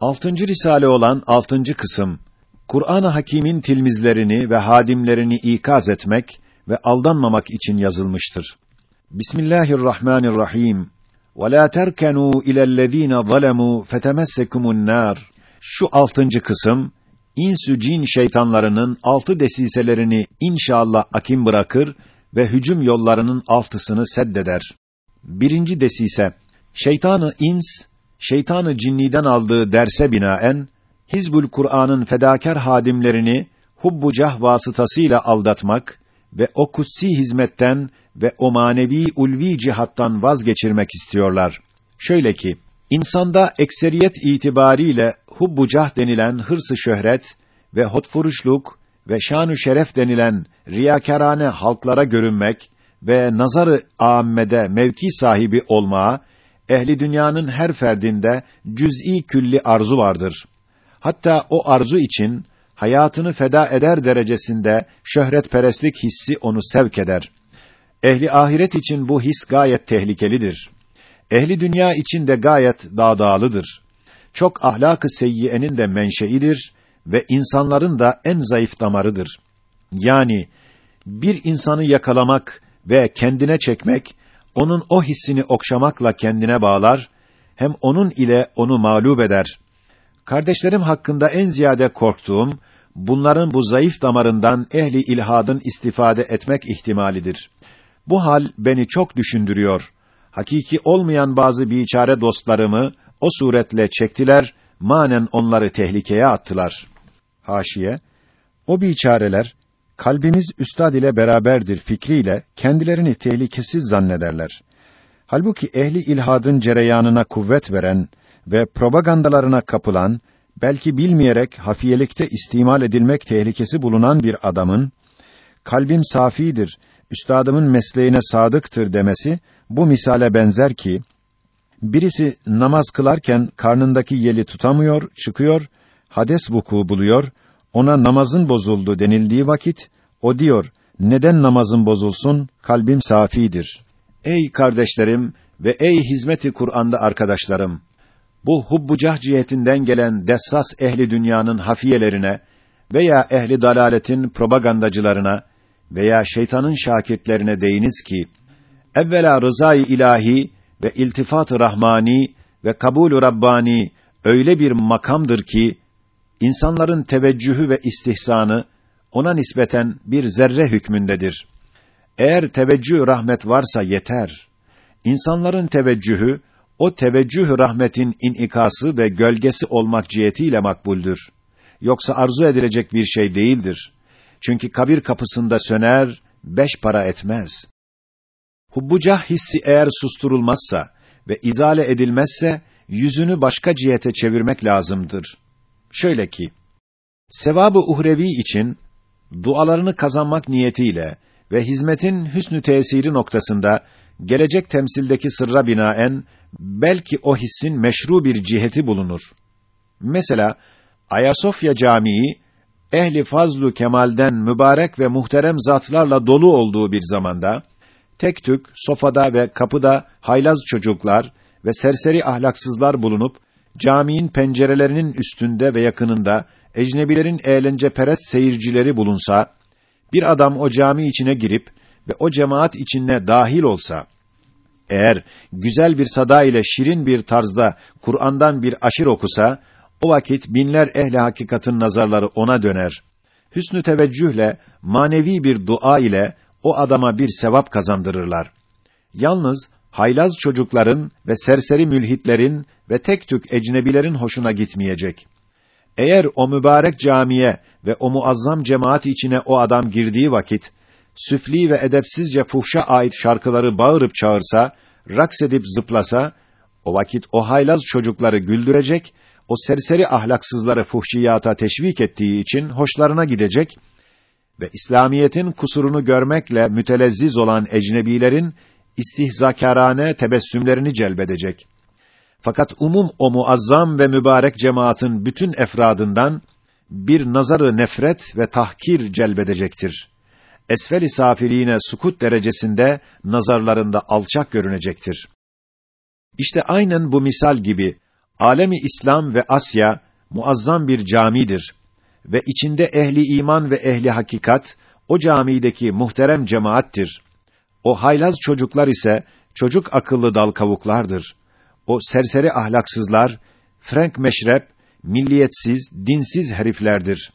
Altıncı risale olan altıncı kısım, Kur'an-ı Hakîm'in tilmizlerini ve hadimlerini ikaz etmek ve aldanmamak için yazılmıştır. Bismillahirrahmanirrahim. Ve la terkenu ilellezîne zalemû fetemessekumun nâr. Şu altıncı kısım, insü cin şeytanlarının altı desiselerini inşallah akim bırakır ve hücum yollarının altısını seddeder. Birinci desise, şeytanı ins, şeytanı cinniden aldığı derse binaen, Hizbul Kur'an'ın fedakar hadimlerini hubbu cah vasıtasıyla aldatmak ve o kutsi hizmetten ve o manevi ulvi cihattan vazgeçirmek istiyorlar. Şöyle ki, insanda ekseriyet itibariyle hubbu cah denilen hırsı şöhret ve hotfuruşluk ve şanu şeref denilen riyakarane halklara görünmek ve nazarı âmmede mevki sahibi olmaya ehli dünyanın her ferdinde cüz'i külli arzu vardır. Hatta o arzu için hayatını feda eder derecesinde şöhretperestlik hissi onu sevk eder. Ehli ahiret için bu his gayet tehlikelidir. Ehli dünya için de gayet dağdağlıdır. Çok ahlak-ı de menşeidir ve insanların da en zayıf damarıdır. Yani bir insanı yakalamak ve kendine çekmek, onun o hissini okşamakla kendine bağlar, hem onun ile onu mağlup eder. Kardeşlerim hakkında en ziyade korktuğum, bunların bu zayıf damarından ehli ilhadın istifade etmek ihtimalidir. Bu hal beni çok düşündürüyor. Hakiki olmayan bazı biçare dostlarımı o suretle çektiler, manen onları tehlikeye attılar. Haşiye, o biçareler, kalbimiz üstad ile beraberdir fikriyle kendilerini tehlikesiz zannederler. Halbuki ehli ilhadın cereyanına kuvvet veren ve propagandalarına kapılan, belki bilmeyerek hafiyelikte istimal edilmek tehlikesi bulunan bir adamın, kalbim safidir, üstadımın mesleğine sadıktır demesi, bu misale benzer ki, birisi namaz kılarken karnındaki yeli tutamıyor, çıkıyor, hades vuku buluyor, ona namazın bozuldu denildiği vakit, o diyor, neden namazın bozulsun, kalbim safidir. Ey kardeşlerim ve ey hizmeti Kur'an'da arkadaşlarım! Bu hubbucah cihetinden gelen dessas ehli dünyanın hafiyelerine veya ehli dalaletin propagandacılarına veya şeytanın şakirtlerine deyiniz ki, evvela rızayı ilahi ve iltifat-ı rahmani ve kabul-ü rabbani öyle bir makamdır ki, insanların teveccühü ve istihsanı ona nispeten bir zerre hükmündedir. Eğer teveccüh rahmet varsa yeter. İnsanların teveccühü o teveccüh rahmetin inikası ve gölgesi olmak cihetiyle makbuldür. Yoksa arzu edilecek bir şey değildir. Çünkü kabir kapısında söner, beş para etmez. Hubbucah hissi eğer susturulmazsa ve izale edilmezse, yüzünü başka cihete çevirmek lazımdır. Şöyle ki, sevabı uhrevi için, dualarını kazanmak niyetiyle ve hizmetin hüsnü tesiri noktasında, gelecek temsildeki sırra binaen, belki o hissin meşru bir ciheti bulunur. Mesela, Ayasofya Camii, ehli fazlu kemalden mübarek ve muhterem zatlarla dolu olduğu bir zamanda, tek tük, sofada ve kapıda haylaz çocuklar ve serseri ahlaksızlar bulunup, caminin pencerelerinin üstünde ve yakınında, ecnebilerin eğlence perest seyircileri bulunsa, bir adam o cami içine girip ve o cemaat içine dahil olsa, eğer güzel bir sada ile şirin bir tarzda Kur'an'dan bir aşir okusa, o vakit binler ehli hakikatın nazarları ona döner. Hüsnü teveccühle, manevi bir dua ile o adama bir sevap kazandırırlar. Yalnız haylaz çocukların ve serseri mülhitlerin ve tek tük ecnebilerin hoşuna gitmeyecek. Eğer o mübarek camiye ve o muazzam cemaat içine o adam girdiği vakit, süfli ve edepsizce fuhşa ait şarkıları bağırıp çağırsa, raks edip zıplasa, o vakit o haylaz çocukları güldürecek, o serseri ahlaksızları fuhşiyata teşvik ettiği için hoşlarına gidecek ve İslamiyetin kusurunu görmekle mütelezziz olan ecnebilerin istihzakârane tebessümlerini celbedecek. Fakat umum o muazzam ve mübarek cemaatin bütün efradından bir nazarı nefret ve tahkir celbedecektir. Esfel-i safiliğine sukut derecesinde nazarlarında alçak görünecektir. İşte aynen bu misal gibi Alemi İslam ve Asya muazzam bir camidir ve içinde ehli iman ve ehli hakikat o camideki muhterem cemaattir. O haylaz çocuklar ise çocuk akıllı dal kavuklardır. O serseri ahlaksızlar, Frank meşrep, milliyetsiz, dinsiz heriflerdir.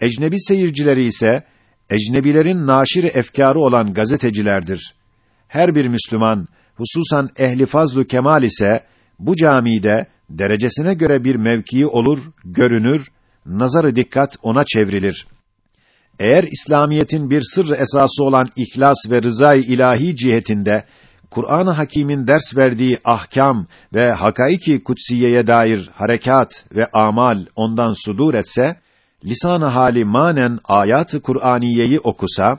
Ecnebi seyircileri ise ecnebilerin naşir efkarı olan gazetecilerdir. Her bir Müslüman, hususan ehli fazlu kemal ise bu camide derecesine göre bir mevkii olur, görünür, nazarı dikkat ona çevrilir. Eğer İslamiyetin bir sır esası olan ihlas ve rızayı ilahi cihetinde Kur'an-ı Hakîm'in ders verdiği ahkam ve hakaiki kutsiyeye dair harekat ve amal ondan sudur etse, lisan-ı hali manen ayat-ı Kur'aniyeyi okusa,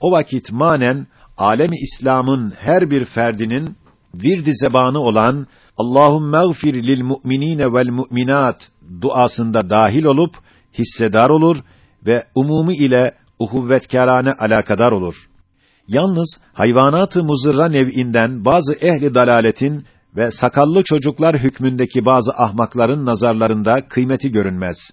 o vakit manen alemi İslam'ın her bir ferdinin virdi zebanı olan Allahümme lil mu'minine vel mu'minat duasında dahil olup hissedar olur ve umumi ile uhuvvetkârane alakadar olur. Yalnız hayvanat-ı muzırra nev'inden bazı ehli dalaletin ve sakallı çocuklar hükmündeki bazı ahmakların nazarlarında kıymeti görünmez.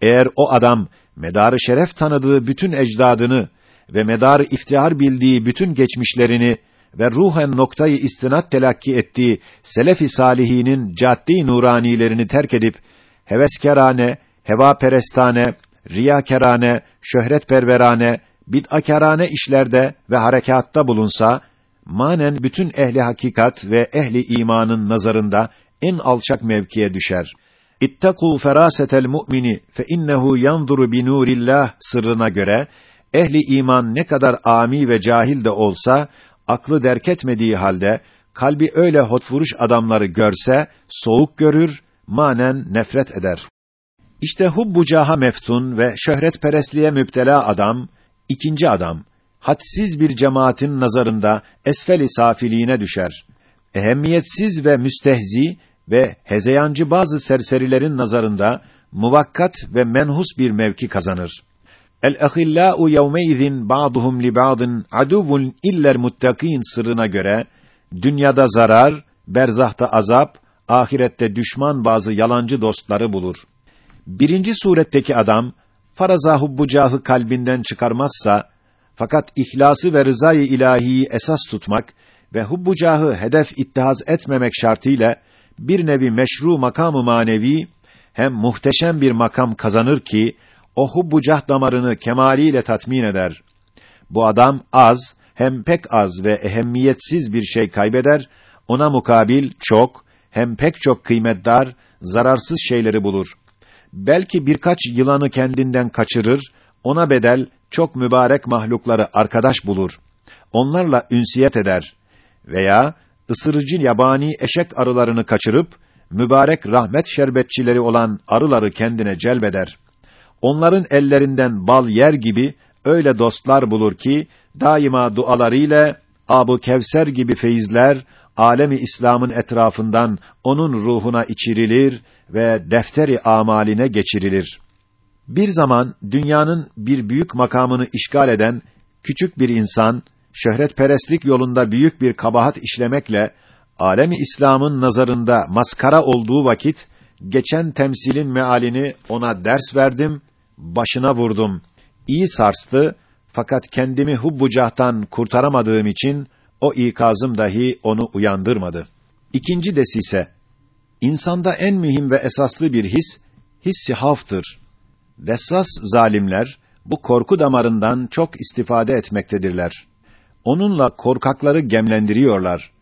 Eğer o adam medarı şeref tanıdığı bütün ecdadını ve medarı iftihar bildiği bütün geçmişlerini ve ruhen noktayı istinat telakki ettiği selef-i salihinin caddi nuranilerini terk edip heveskerane, heva perestane, riyakerane, şöhretperverane, bid'akarane işlerde ve harekatta bulunsa, manen bütün ehli hakikat ve ehli imanın nazarında en alçak mevkiye düşer. İttakû ferâsetel mu'mini fe innehu yanzuru bi nurillah sırrına göre ehli iman ne kadar ami ve cahil de olsa aklı derk etmediği halde kalbi öyle hotfuruş adamları görse soğuk görür, manen nefret eder. İşte hubbu caha meftun ve şöhretperestliğe müptela adam, ikinci adam, hadsiz bir cemaatin nazarında esfel-i safiliğine düşer. Ehemmiyetsiz ve müstehzi ve hezeyancı bazı serserilerin nazarında muvakkat ve menhus bir mevki kazanır. El-ahillâ'u yevmeizin ba'duhum li ba'din aduvun iller muttakin sırrına göre dünyada zarar, berzahta azap, ahirette düşman bazı yalancı dostları bulur. Birinci suretteki adam faraza hubbucahı kalbinden çıkarmazsa fakat ihlası ve rızayı ilahiyi esas tutmak ve hubbucahı hedef ittihaz etmemek şartıyla bir nevi meşru makamı manevi hem muhteşem bir makam kazanır ki o hubbucah damarını kemaliyle tatmin eder. Bu adam az hem pek az ve ehemmiyetsiz bir şey kaybeder, ona mukabil çok hem pek çok kıymetdar, zararsız şeyleri bulur belki birkaç yılanı kendinden kaçırır, ona bedel çok mübarek mahlukları arkadaş bulur. Onlarla ünsiyet eder veya ısırıcı yabani eşek arılarını kaçırıp mübarek rahmet şerbetçileri olan arıları kendine celbeder. Onların ellerinden bal yer gibi öyle dostlar bulur ki daima dualarıyla Abu Kevser gibi feyizler alemi İslam'ın etrafından onun ruhuna içirilir ve defteri amaline geçirilir. Bir zaman dünyanın bir büyük makamını işgal eden küçük bir insan şöhretperestlik yolunda büyük bir kabahat işlemekle alemi İslam'ın nazarında maskara olduğu vakit geçen temsilin mealini ona ders verdim, başına vurdum. İyi sarstı fakat kendimi hubbucahtan kurtaramadığım için o ikazım dahi onu uyandırmadı. İkinci desise İnsanda en mühim ve esaslı bir his, hissi haftır. Dessas zalimler, bu korku damarından çok istifade etmektedirler. Onunla korkakları gemlendiriyorlar.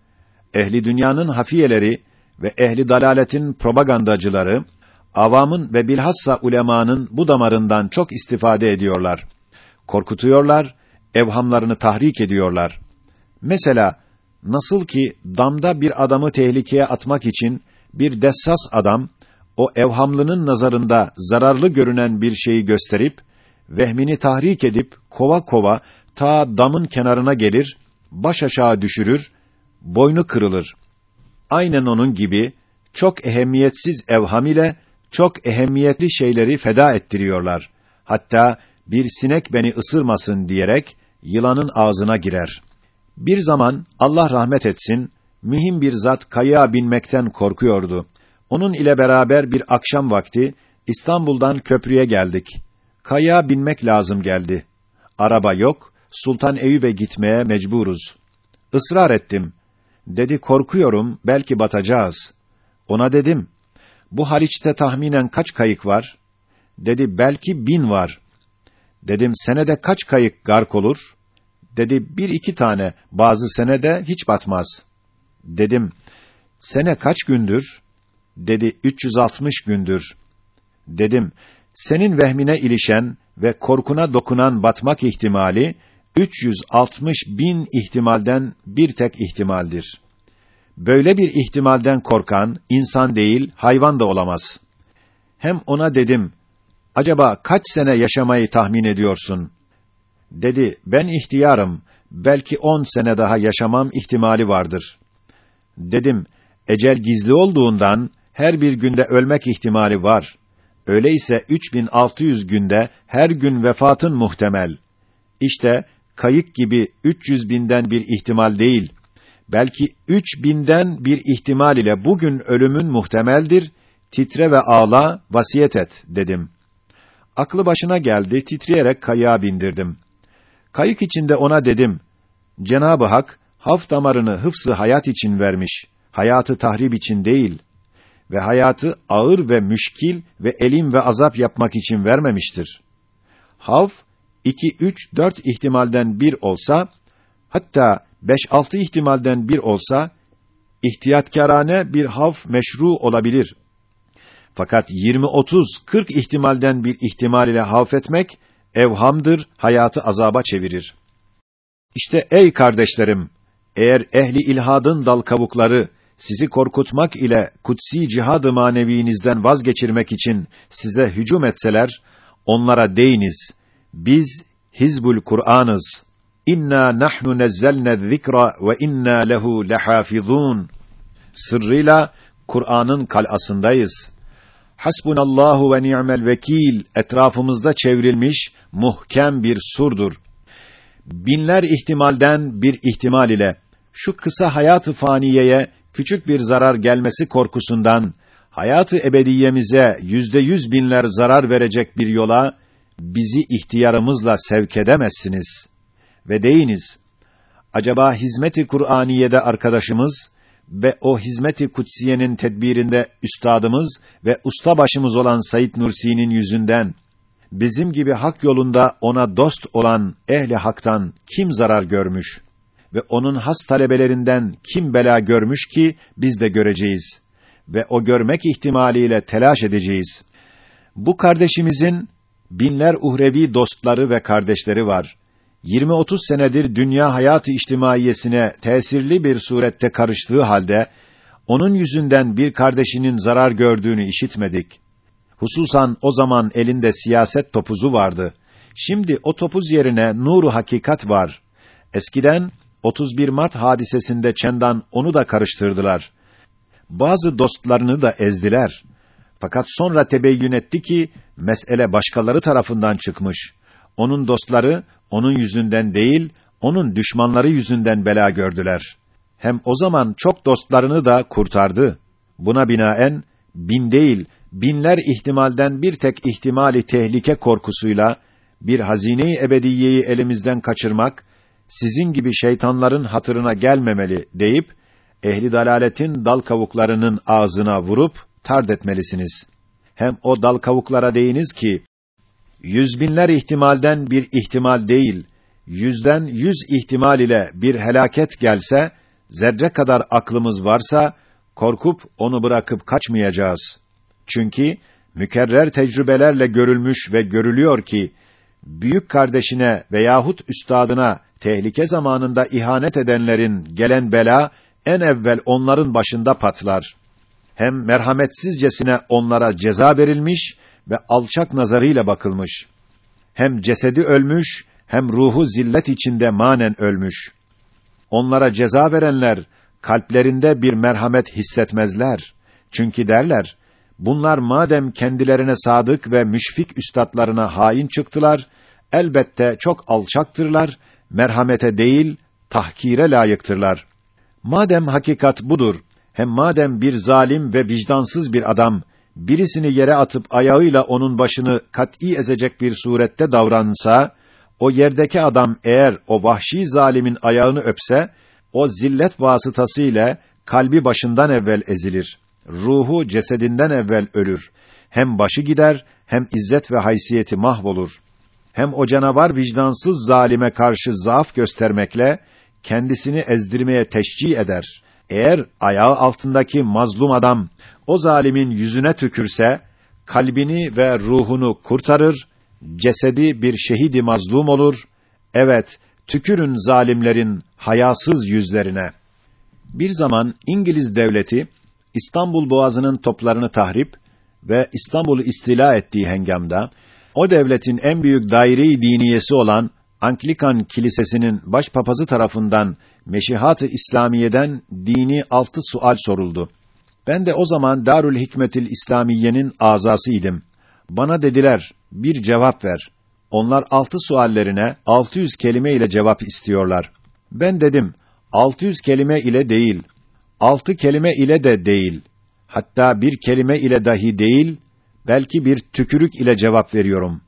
Ehli dünyanın hafiyeleri ve ehli dalaletin propagandacıları, avamın ve bilhassa ulemanın bu damarından çok istifade ediyorlar. Korkutuyorlar, evhamlarını tahrik ediyorlar. Mesela, nasıl ki damda bir adamı tehlikeye atmak için bir dessas adam o evhamlının nazarında zararlı görünen bir şeyi gösterip vehmini tahrik edip kova kova ta damın kenarına gelir, baş aşağı düşürür, boynu kırılır. Aynen onun gibi çok ehemmiyetsiz evham ile çok ehemmiyetli şeyleri feda ettiriyorlar. Hatta bir sinek beni ısırmasın diyerek yılanın ağzına girer. Bir zaman Allah rahmet etsin, mühim bir zat kayığa binmekten korkuyordu. Onun ile beraber bir akşam vakti İstanbul'dan köprüye geldik. Kaya binmek lazım geldi. Araba yok, Sultan Eyüp'e gitmeye mecburuz. Israr ettim. Dedi korkuyorum, belki batacağız. Ona dedim, bu Haliç'te tahminen kaç kayık var? Dedi belki bin var. Dedim senede kaç kayık gark olur? Dedi bir iki tane, bazı senede hiç batmaz. Dedim, sene kaç gündür? Dedi 360 gündür. Dedim, senin vehmine ilişen ve korkuna dokunan batmak ihtimali 360 bin ihtimalden bir tek ihtimaldir. Böyle bir ihtimalden korkan insan değil, hayvan da olamaz. Hem ona dedim, acaba kaç sene yaşamayı tahmin ediyorsun? Dedi, ben ihtiyarım, belki on sene daha yaşamam ihtimali vardır. Dedim, ecel gizli olduğundan, her bir günde ölmek ihtimali var. Öyleyse 3600 günde her gün vefatın muhtemel. İşte kayık gibi 300 binden bir ihtimal değil, belki 3000'den bir ihtimal ile bugün ölümün muhtemeldir. Titre ve ağla, vasiyet et dedim. Aklı başına geldi, titreyerek kayığa bindirdim. Kayık içinde ona dedim, Cenab-ı Hak, haf damarını hıfzı hayat için vermiş, hayatı tahrip için değil ve hayatı ağır ve müşkil ve elim ve azap yapmak için vermemiştir. Havf, iki, üç, dört ihtimalden bir olsa, hatta beş, altı ihtimalden bir olsa, ihtiyatkârane bir havf meşru olabilir. Fakat yirmi, otuz, kırk ihtimalden bir ihtimal ile havf etmek, evhamdır, hayatı azaba çevirir. İşte ey kardeşlerim, eğer ehli ilhadın dal kavukları, sizi korkutmak ile kutsi cihad-ı manevinizden vazgeçirmek için size hücum etseler, onlara deyiniz, biz Hizbul Kur'an'ız. İnna nahnu nezzelne zikra ve inna lehu lehafizun. Sırrıyla Kur'an'ın kalasındayız. Hasbunallahu ve ni'mel vekil etrafımızda çevrilmiş muhkem bir surdur. Binler ihtimalden bir ihtimal ile şu kısa hayatı faniyeye küçük bir zarar gelmesi korkusundan hayatı ebediyemize yüzde yüz binler zarar verecek bir yola bizi ihtiyarımızla sevk edemezsiniz. Ve deyiniz, acaba hizmeti Kur'aniye'de arkadaşımız ve o hizmeti kutsiyenin tedbirinde üstadımız ve usta başımız olan Said Nursi'nin yüzünden bizim gibi hak yolunda ona dost olan ehli haktan kim zarar görmüş ve onun has talebelerinden kim bela görmüş ki biz de göreceğiz ve o görmek ihtimaliyle telaş edeceğiz. Bu kardeşimizin binler uhrevi dostları ve kardeşleri var. 20-30 senedir dünya hayatı içtimaiyesine tesirli bir surette karıştığı halde onun yüzünden bir kardeşinin zarar gördüğünü işitmedik. Hususan o zaman elinde siyaset topuzu vardı. Şimdi o topuz yerine nuru hakikat var. Eskiden 31 Mart hadisesinde Çendan onu da karıştırdılar. Bazı dostlarını da ezdiler. Fakat sonra tebeyyün etti ki mesele başkaları tarafından çıkmış. Onun dostları onun yüzünden değil, onun düşmanları yüzünden bela gördüler. Hem o zaman çok dostlarını da kurtardı. Buna binaen bin değil, binler ihtimalden bir tek ihtimali tehlike korkusuyla bir hazine-i ebediyeyi elimizden kaçırmak sizin gibi şeytanların hatırına gelmemeli deyip ehli dalaletin dal kavuklarının ağzına vurup tard etmelisiniz. Hem o dal kavuklara deyiniz ki yüz binler ihtimalden bir ihtimal değil, yüzden yüz ihtimal ile bir helaket gelse, zerre kadar aklımız varsa, korkup onu bırakıp kaçmayacağız. Çünkü, mükerrer tecrübelerle görülmüş ve görülüyor ki, büyük kardeşine veyahut üstadına tehlike zamanında ihanet edenlerin gelen bela, en evvel onların başında patlar. Hem merhametsizcesine onlara ceza verilmiş ve alçak nazarıyla bakılmış. Hem cesedi ölmüş, hem ruhu zillet içinde manen ölmüş. Onlara ceza verenler kalplerinde bir merhamet hissetmezler. Çünkü derler, bunlar madem kendilerine sadık ve müşfik üstadlarına hain çıktılar, elbette çok alçaktırlar, merhamete değil, tahkire layıktırlar. Madem hakikat budur, Hem madem bir zalim ve vicdansız bir adam birisini yere atıp ayağıyla onun başını kat'î ezecek bir surette davransa, o yerdeki adam eğer o vahşi zalimin ayağını öpse, o zillet vasıtasıyla kalbi başından evvel ezilir. Ruhu cesedinden evvel ölür. Hem başı gider, hem izzet ve haysiyeti mahvolur. Hem o canavar vicdansız zalime karşı zaaf göstermekle, kendisini ezdirmeye teşcih eder. Eğer ayağı altındaki mazlum adam, o zalimin yüzüne tükürse, kalbini ve ruhunu kurtarır, cesedi bir şehidi mazlum olur. Evet, tükürün zalimlerin hayasız yüzlerine. Bir zaman İngiliz devleti İstanbul Boğazı'nın toplarını tahrip ve İstanbul'u istila ettiği hengamda o devletin en büyük daire-i diniyesi olan Anglikan Kilisesi'nin başpapazı tarafından Meşihat-ı İslamiye'den dini altı sual soruldu. Ben de o zaman Darül Hikmetil İslamiye'nin azasıydım. Bana dediler, bir cevap ver. Onlar altı suallerine 600 kelime ile cevap istiyorlar. Ben dedim, 600 kelime ile değil, altı kelime ile de değil, hatta bir kelime ile dahi değil, belki bir tükürük ile cevap veriyorum.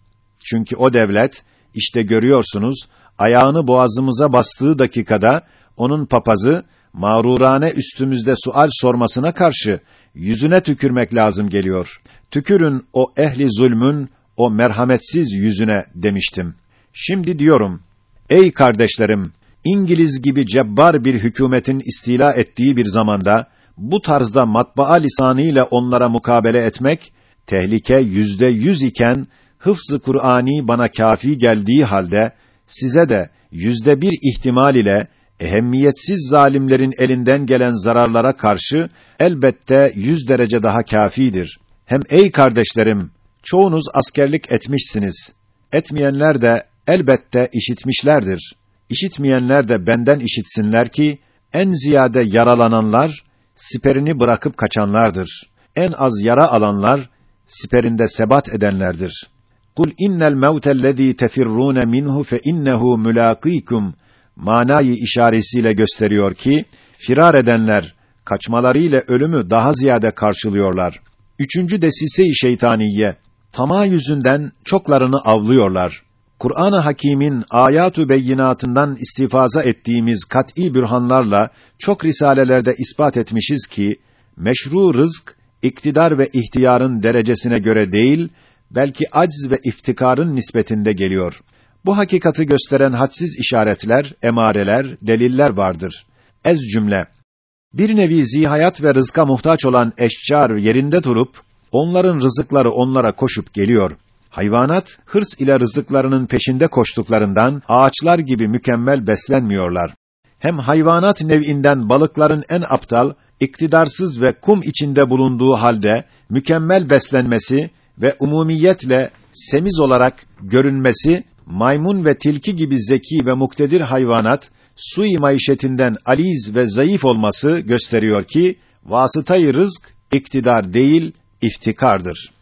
Çünkü o devlet, işte görüyorsunuz, ayağını boğazımıza bastığı dakikada, onun papazı, mağrurane üstümüzde sual sormasına karşı, yüzüne tükürmek lazım geliyor. Tükürün o ehli zulmün, o merhametsiz yüzüne demiştim. Şimdi diyorum, ey kardeşlerim, İngiliz gibi cebbar bir hükümetin istila ettiği bir zamanda, bu tarzda matbaa lisanıyla onlara mukabele etmek, tehlike yüzde yüz iken, hıfz-ı Kur'ani bana kafi geldiği halde, size de yüzde bir ihtimal ile, ehemmiyetsiz zalimlerin elinden gelen zararlara karşı, elbette yüz derece daha kafidir. Hem ey kardeşlerim, çoğunuz askerlik etmişsiniz. Etmeyenler de elbette işitmişlerdir. İşitmeyenler de benden işitsinler ki, en ziyade yaralananlar, siperini bırakıp kaçanlardır. En az yara alanlar, siperinde sebat edenlerdir. Kul innel mevtellezî tefirrûne minhu fe innehu mulâkîkum manayı işaretiyle gösteriyor ki firar edenler kaçmalarıyla ölümü daha ziyade karşılıyorlar. Üçüncü desise-i şeytaniye tamah yüzünden çoklarını avlıyorlar. Kur'an-ı Hakîm'in ayatu beyinatından istifaza ettiğimiz kat'î bürhanlarla çok risalelerde ispat etmişiz ki meşru rızk iktidar ve ihtiyarın derecesine göre değil, belki acz ve iftikarın nispetinde geliyor. Bu hakikati gösteren hadsiz işaretler, emareler, deliller vardır. Ez cümle. Bir nevi zihayat ve rızka muhtaç olan eşcar yerinde durup, onların rızıkları onlara koşup geliyor. Hayvanat, hırs ile rızıklarının peşinde koştuklarından, ağaçlar gibi mükemmel beslenmiyorlar. Hem hayvanat nev'inden balıkların en aptal, iktidarsız ve kum içinde bulunduğu halde, mükemmel beslenmesi ve umumiyetle semiz olarak görünmesi, maymun ve tilki gibi zeki ve muktedir hayvanat, sui maişetinden aliz ve zayıf olması gösteriyor ki, vasıtayı rızk, iktidar değil, iftikardır.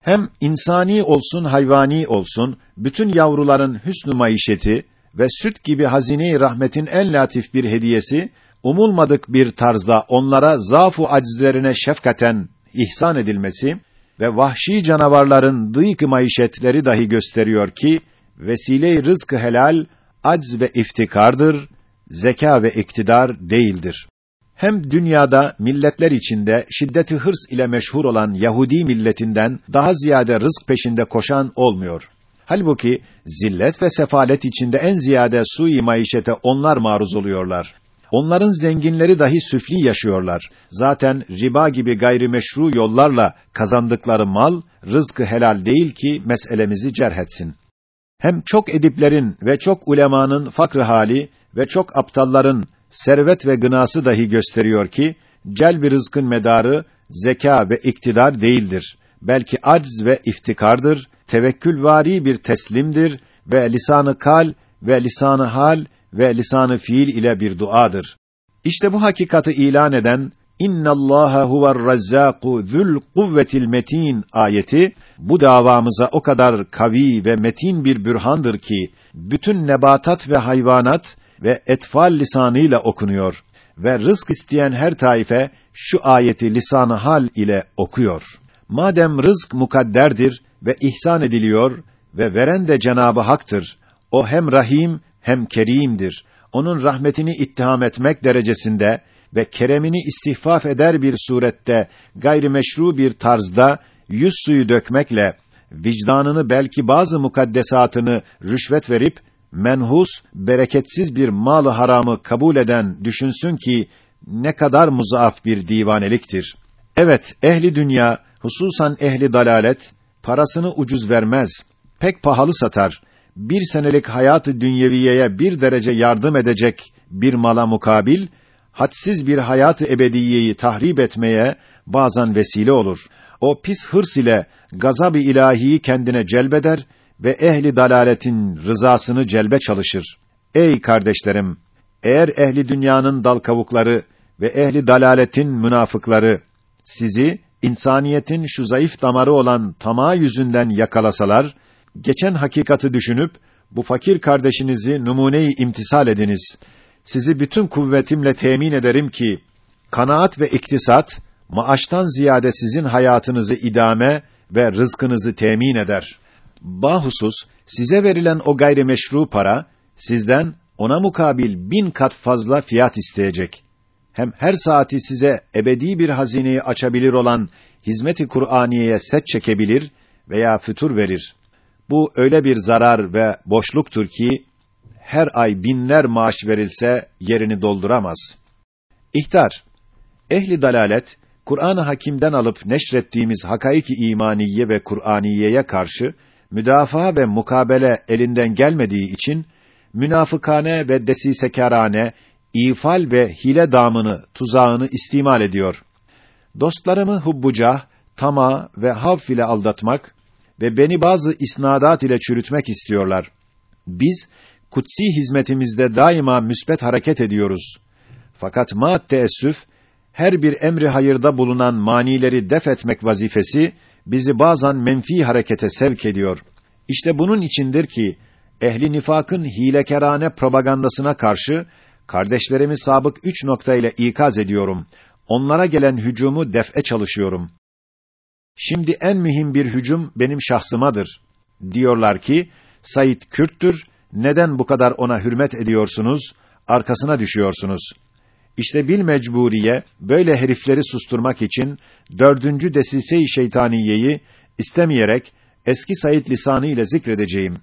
Hem insani olsun, hayvani olsun, bütün yavruların hüsnü maişeti ve süt gibi hazine-i rahmetin en latif bir hediyesi, umulmadık bir tarzda onlara zafu acizlerine şefkaten ihsan edilmesi ve vahşi canavarların dıyık maişetleri dahi gösteriyor ki, vesile-i rızkı helal, acz ve iftikardır, zeka ve iktidar değildir. Hem dünyada milletler içinde şiddeti hırs ile meşhur olan Yahudi milletinden daha ziyade rızk peşinde koşan olmuyor. Halbuki zillet ve sefalet içinde en ziyade sui maişete onlar maruz oluyorlar. Onların zenginleri dahi süfli yaşıyorlar. Zaten riba gibi gayrimeşru yollarla kazandıkları mal rızkı helal değil ki meselemizi cerhetsin. Hem çok ediplerin ve çok ulemanın fakr hali ve çok aptalların servet ve gınası dahi gösteriyor ki celb rızkın medarı zeka ve iktidar değildir. Belki acz ve iftikardır, tevekkülvari bir teslimdir ve lisanı kal ve lisanı hal ve lisanı fiil ile bir duadır. İşte bu hakikati ilan eden İnna Allaha huver Razzaku zul kuvvetil metin ayeti bu davamıza o kadar kavi ve metin bir bürhandır ki bütün nebatat ve hayvanat ve etfal lisanıyla okunuyor ve rızk isteyen her taife şu ayeti lisanı hal ile okuyor. Madem rızk mukadderdir ve ihsan ediliyor ve veren de Cenabı Hak'tır. O hem Rahim hem Kerim'dir. Onun rahmetini ittiham etmek derecesinde ve keremini istihfaf eder bir surette gayrimeşru bir tarzda yüz suyu dökmekle vicdanını belki bazı mukaddesatını rüşvet verip menhus, bereketsiz bir malı haramı kabul eden düşünsün ki ne kadar muzaaf bir divaneliktir. Evet, ehli dünya, hususan ehli dalalet, parasını ucuz vermez, pek pahalı satar. Bir senelik hayatı dünyeviyeye bir derece yardım edecek bir mala mukabil, hadsiz bir hayatı ebediyeyi tahrip etmeye bazen vesile olur. O pis hırs ile gazab-ı ilahiyi kendine celbeder ve ehli dalaletin rızasını celbe çalışır. Ey kardeşlerim, eğer ehli dünyanın dal kavukları ve ehli dalaletin münafıkları sizi insaniyetin şu zayıf damarı olan tamah yüzünden yakalasalar, geçen hakikati düşünüp bu fakir kardeşinizi numune-i imtisal ediniz. Sizi bütün kuvvetimle temin ederim ki kanaat ve iktisat maaştan ziyade sizin hayatınızı idame ve rızkınızı temin eder. Bahusus size verilen o gayrimeşru para sizden ona mukabil bin kat fazla fiyat isteyecek. Hem her saati size ebedi bir hazineyi açabilir olan hizmeti Kur'aniye'ye set çekebilir veya fütur verir. Bu öyle bir zarar ve boşluktur ki her ay binler maaş verilse yerini dolduramaz. İhtar Ehli dalalet Kur'an-ı Hakîm'den alıp neşrettiğimiz hakaiki imaniye ve Kur'aniyeye karşı müdafaa ve mukabele elinden gelmediği için münafıkane ve desisekârane ifal ve hile damını, tuzağını istimal ediyor. Dostlarımı hubbucah, tama ve havf ile aldatmak ve beni bazı isnadat ile çürütmek istiyorlar. Biz kutsi hizmetimizde daima müsbet hareket ediyoruz. Fakat ma teessüf her bir emri hayırda bulunan manileri def etmek vazifesi bizi bazen menfi harekete sevk ediyor. İşte bunun içindir ki ehli nifakın hilekerane propagandasına karşı kardeşlerimi sabık üç nokta ile ikaz ediyorum. Onlara gelen hücumu def'e çalışıyorum. Şimdi en mühim bir hücum benim şahsımadır. Diyorlar ki Said Kürttür. Neden bu kadar ona hürmet ediyorsunuz? Arkasına düşüyorsunuz. İşte bil mecburiye böyle herifleri susturmak için dördüncü desise-i şeytaniyeyi istemeyerek eski Said lisanı ile zikredeceğim.